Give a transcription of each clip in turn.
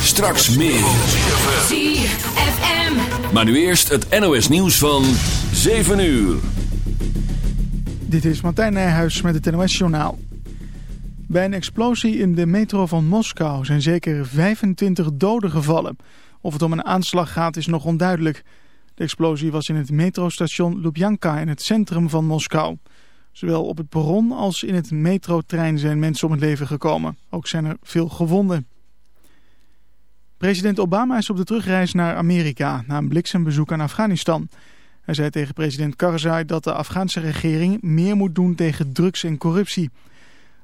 Straks meer. ZFM. Maar nu eerst het NOS nieuws van 7 uur. Dit is Martijn Nijhuis met het NOS Journaal. Bij een explosie in de metro van Moskou zijn zeker 25 doden gevallen. Of het om een aanslag gaat is nog onduidelijk. De explosie was in het metrostation Lubyanka in het centrum van Moskou. Zowel op het perron als in het metrotrein zijn mensen om het leven gekomen. Ook zijn er veel gewonden. President Obama is op de terugreis naar Amerika na een bliksembezoek aan Afghanistan. Hij zei tegen president Karzai dat de Afghaanse regering meer moet doen tegen drugs en corruptie.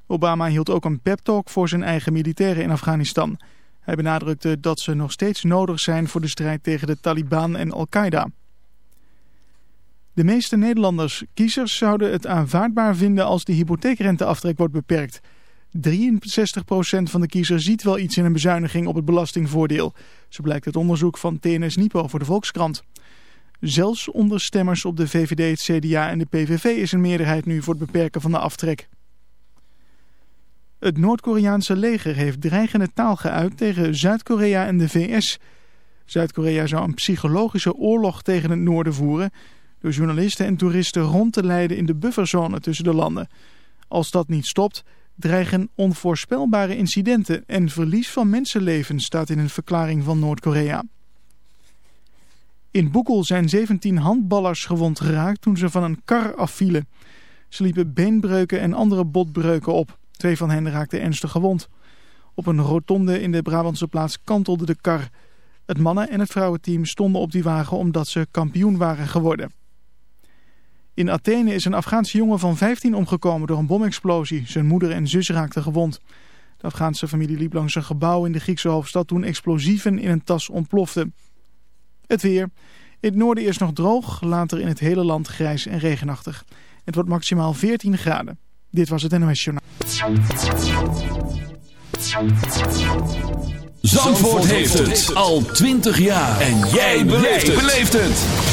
Obama hield ook een pep-talk voor zijn eigen militairen in Afghanistan. Hij benadrukte dat ze nog steeds nodig zijn voor de strijd tegen de Taliban en Al-Qaeda. De meeste Nederlanders kiezers zouden het aanvaardbaar vinden als de hypotheekrenteaftrek wordt beperkt. 63% van de kiezers ziet wel iets in een bezuiniging op het belastingvoordeel. Zo blijkt het onderzoek van TNS Nipo voor de Volkskrant. Zelfs onder stemmers op de VVD, het CDA en de PVV is een meerderheid nu voor het beperken van de aftrek. Het Noord-Koreaanse leger heeft dreigende taal geuit tegen Zuid-Korea en de VS. Zuid-Korea zou een psychologische oorlog tegen het noorden voeren... door journalisten en toeristen rond te leiden in de bufferzone tussen de landen. Als dat niet stopt, dreigen onvoorspelbare incidenten... en verlies van mensenlevens staat in een verklaring van Noord-Korea. In Boekel zijn 17 handballers gewond geraakt toen ze van een kar afvielen. Ze liepen beenbreuken en andere botbreuken op. Twee van hen raakten ernstig gewond. Op een rotonde in de Brabantse plaats kantelde de kar. Het mannen- en het vrouwenteam stonden op die wagen omdat ze kampioen waren geworden. In Athene is een Afghaanse jongen van 15 omgekomen door een bomexplosie. Zijn moeder en zus raakten gewond. De Afghaanse familie liep langs een gebouw in de Griekse hoofdstad toen explosieven in een tas ontploften. Het weer. In het noorden is nog droog, later in het hele land grijs en regenachtig. Het wordt maximaal 14 graden. Dit was het NOS Journaal. Zandvoort heeft het al 20 jaar. En jij beleeft het.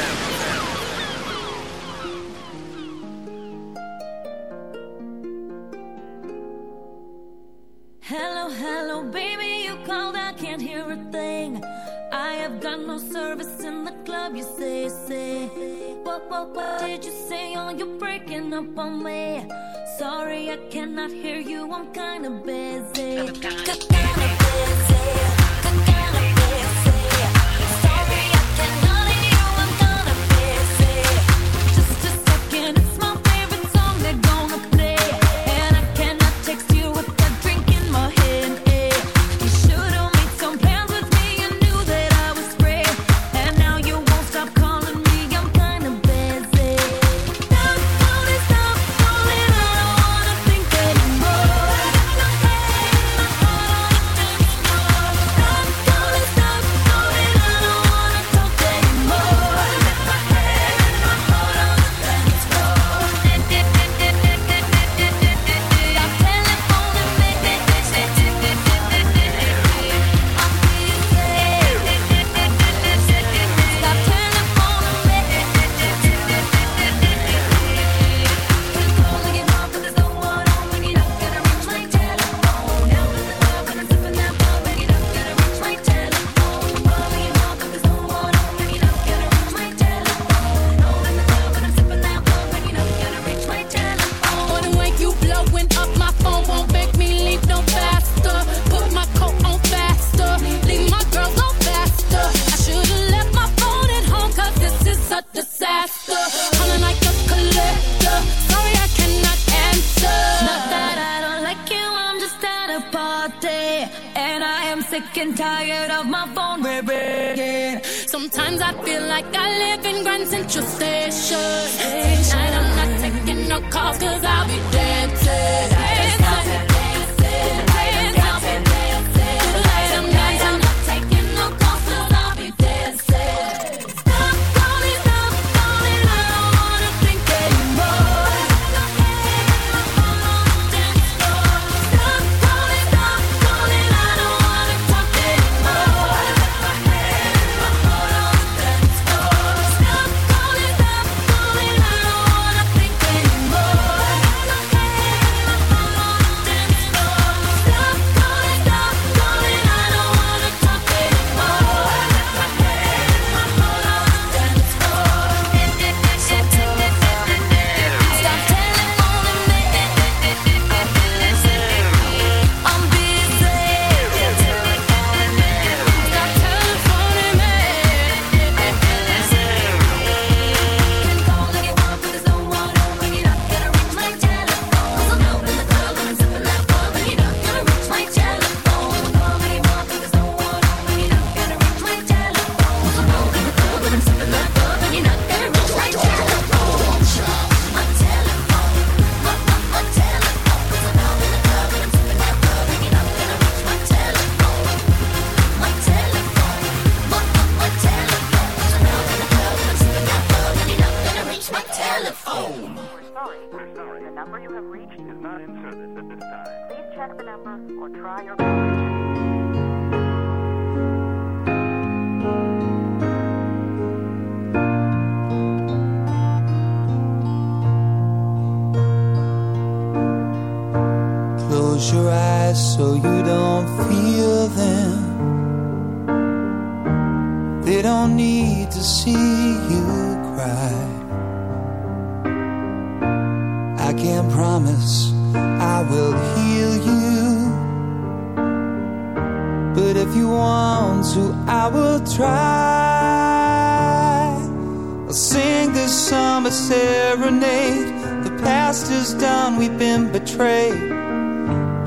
Sing this summer serenade. The past is done, we've been betrayed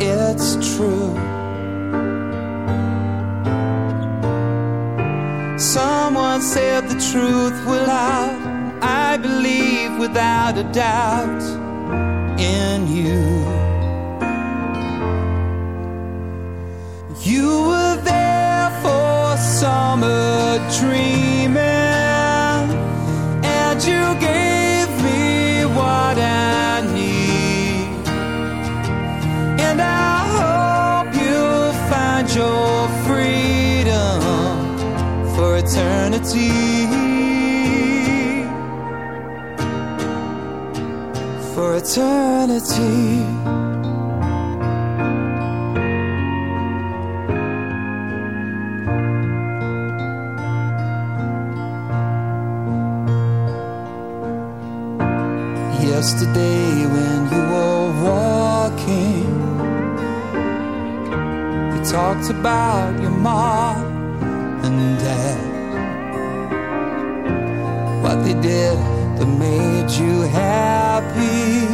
it's true. Someone said the truth will out. I believe without a doubt in you. You were there for summer dreaming, eternity. Yesterday, when you were walking, they talked about your mom and dad. What they did that made you happy.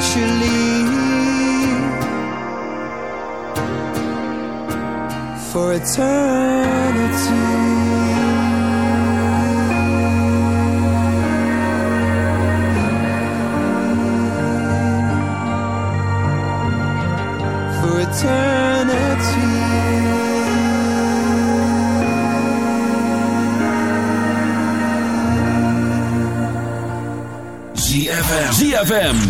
Eventually. For eternity. For eternity. ZFM. ZFM.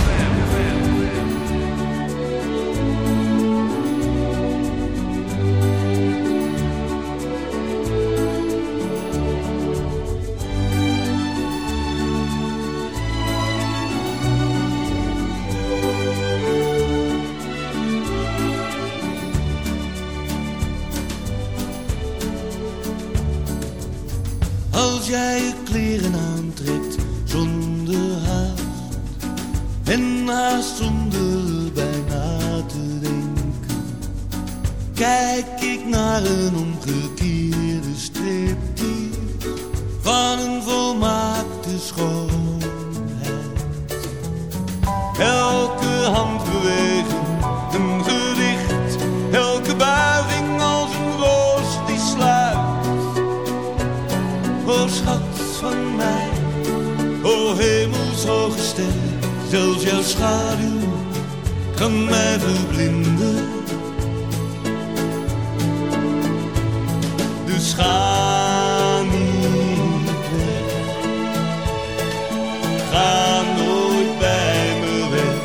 Jouw schaduw kan mij verblinden. Dus ga niet ga nooit bij me weg.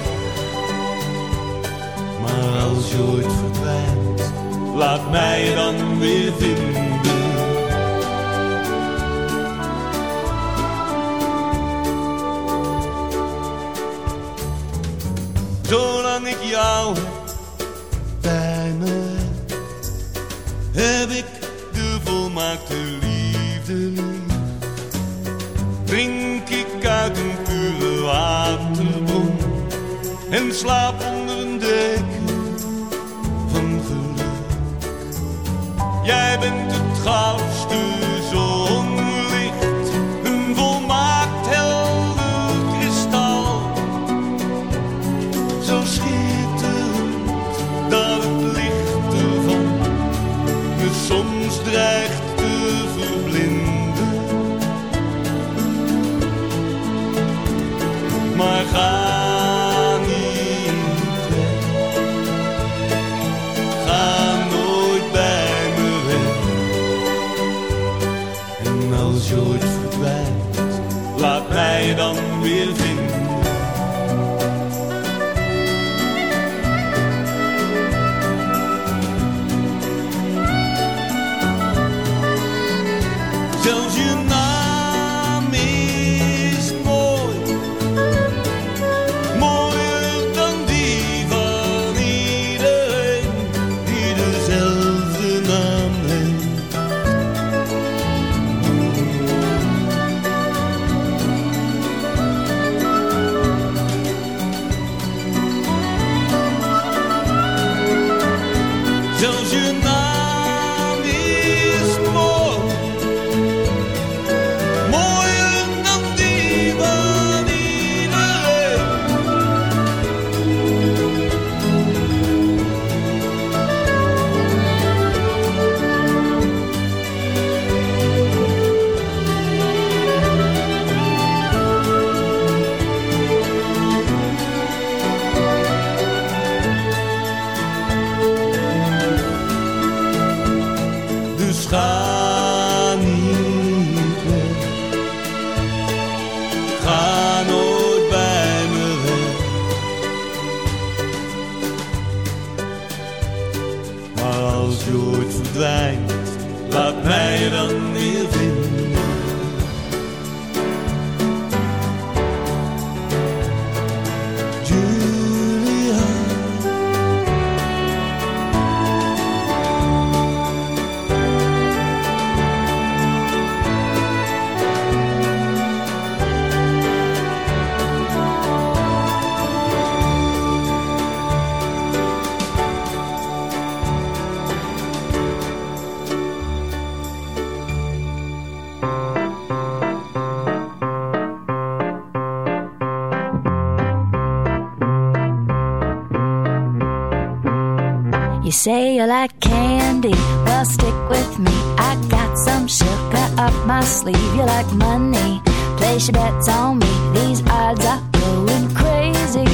Maar als je ooit verdwijnt, laat mij dan weer vinden. De volmaakte liefde lief. Drink ik uit een pure waterbron en slaap onder een deken van geluk. Jij bent het goudste leave you like money. Place your bets on me, these odds are going crazy.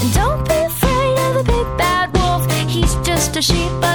And don't be afraid of the big bad wolf, he's just a sheep.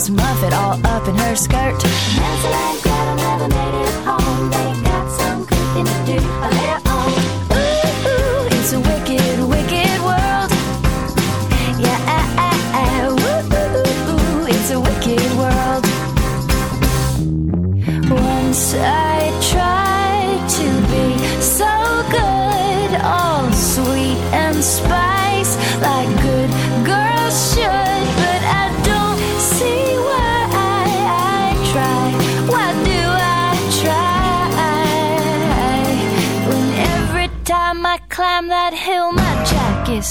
Miss Muffet all up in her skirt. Nancy never made it.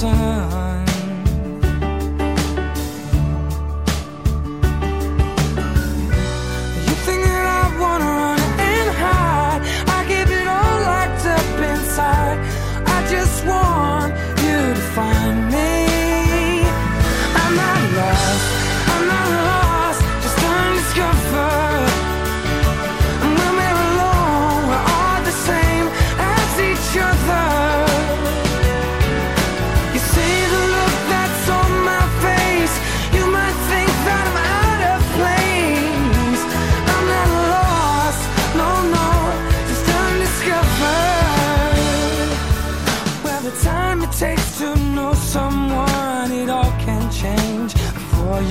sun.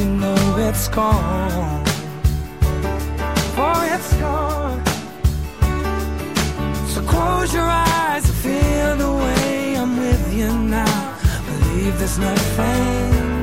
know it's gone. For it's gone. So close your eyes and feel the way I'm with you now. Believe there's nothing.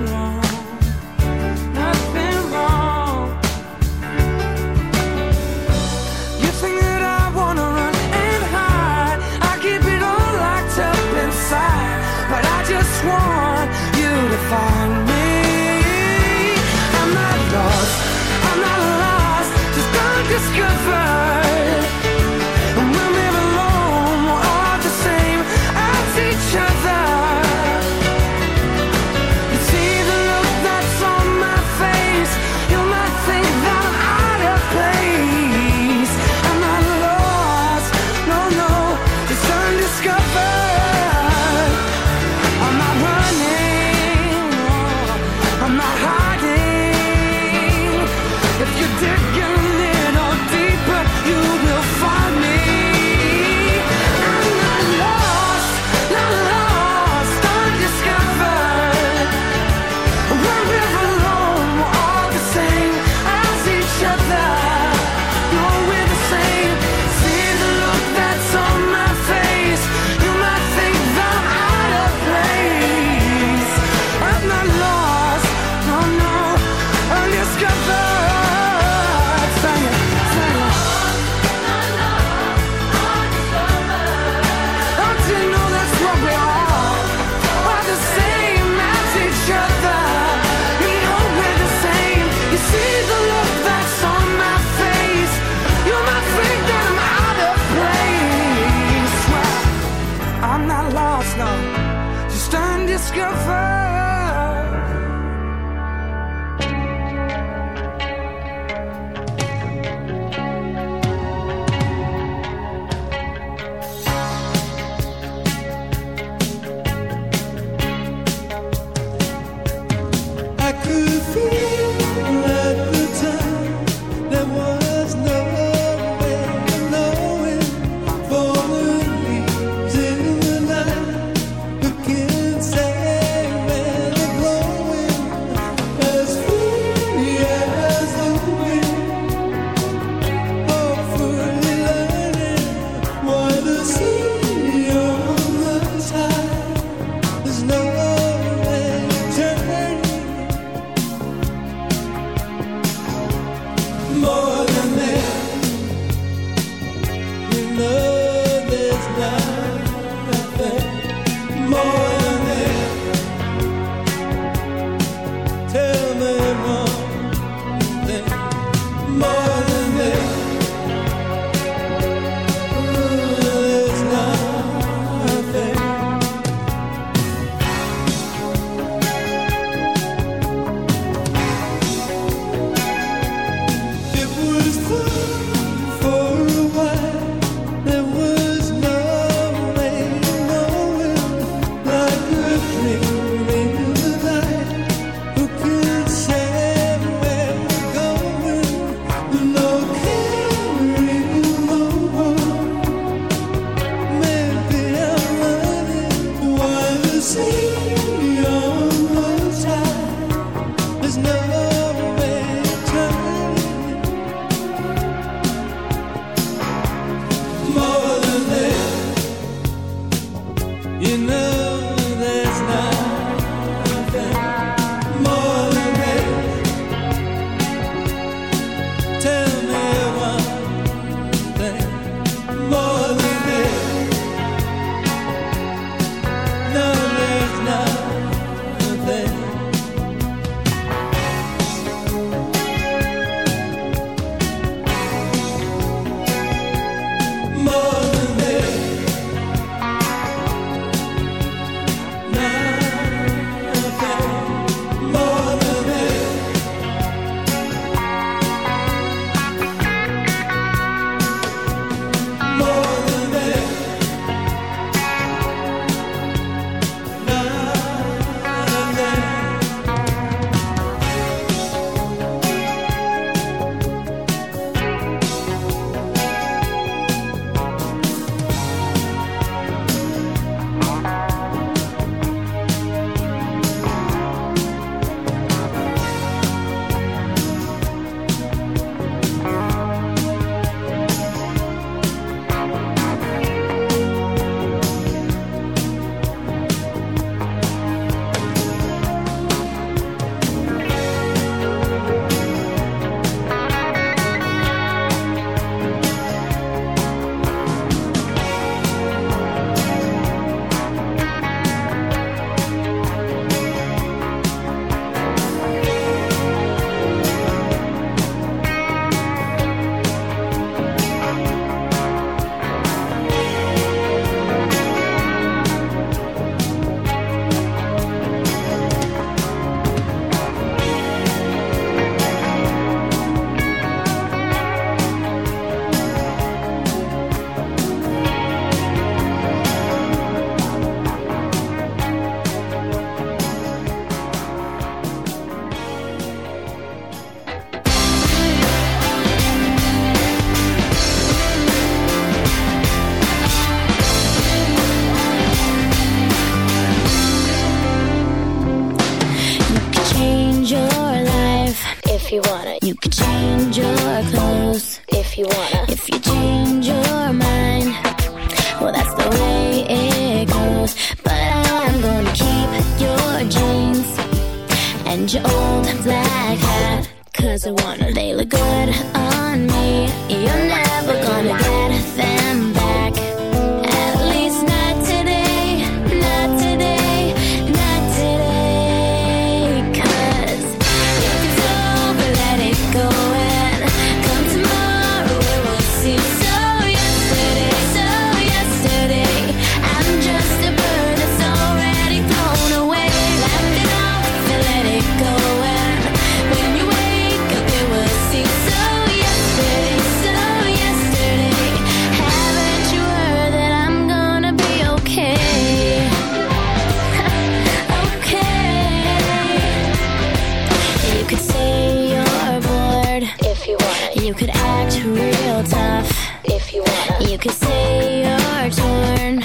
could say you're torn,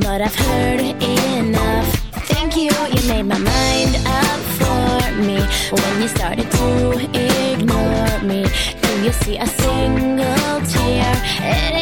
but I've heard enough. Thank you, you made my mind up for me when you started to ignore me. Do you see a single tear?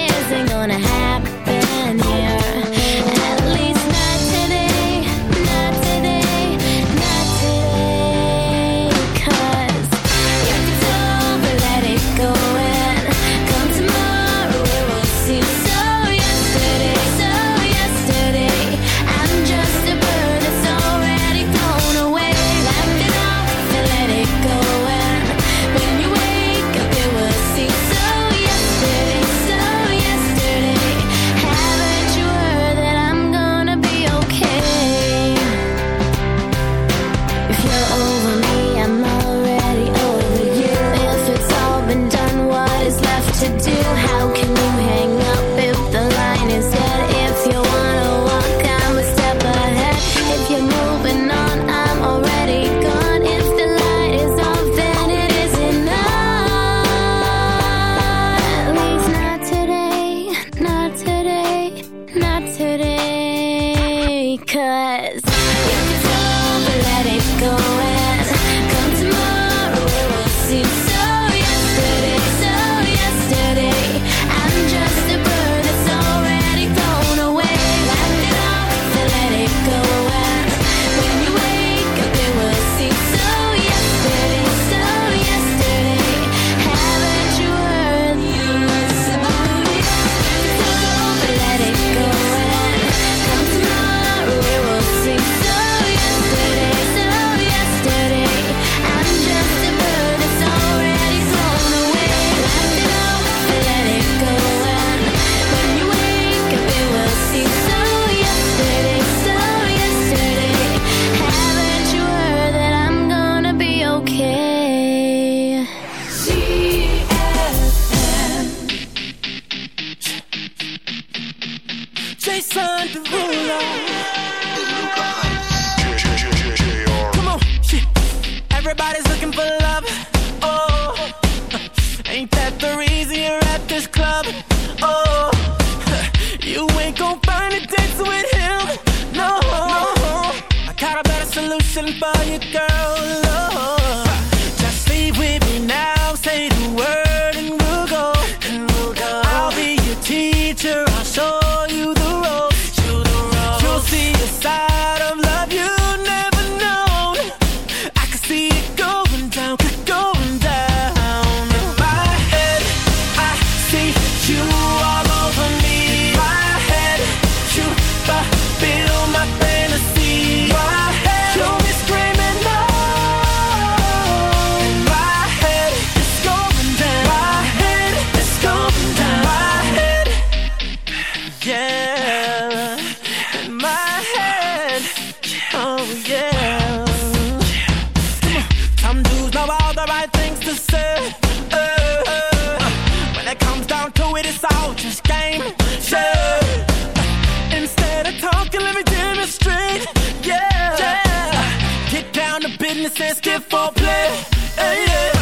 witness and stiff for play. Hey, yeah.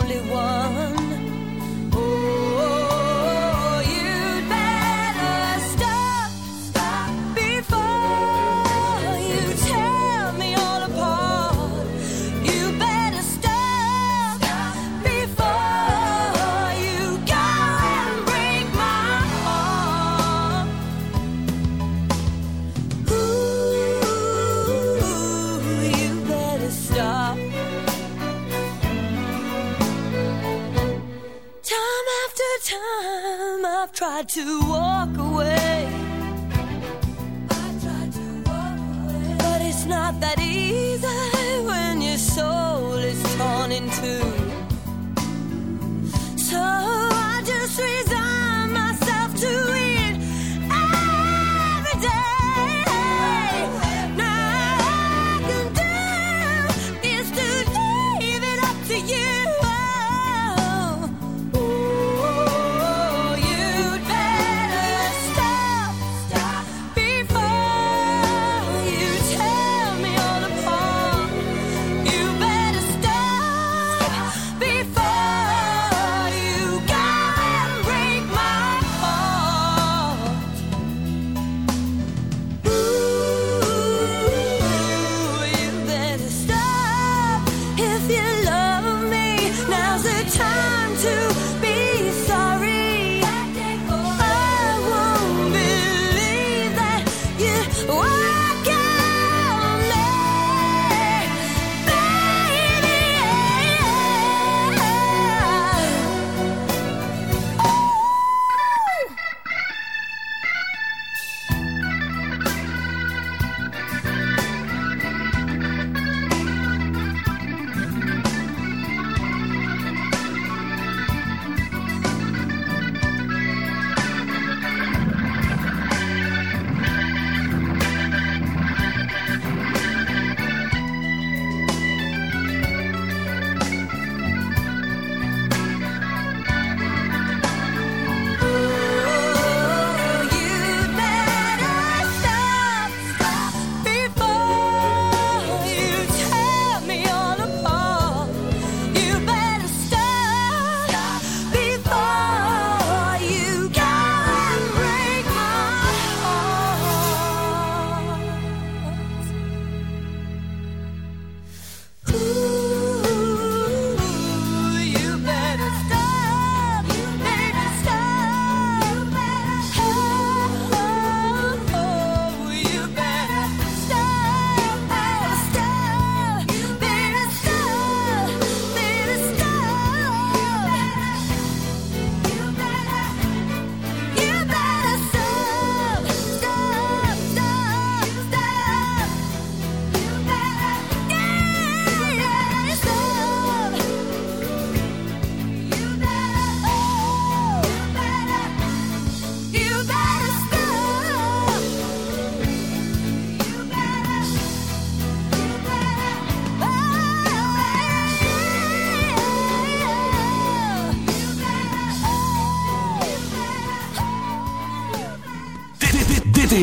I've tried to walk away. But it's not that easy when your soul is torn in two.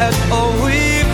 at all we've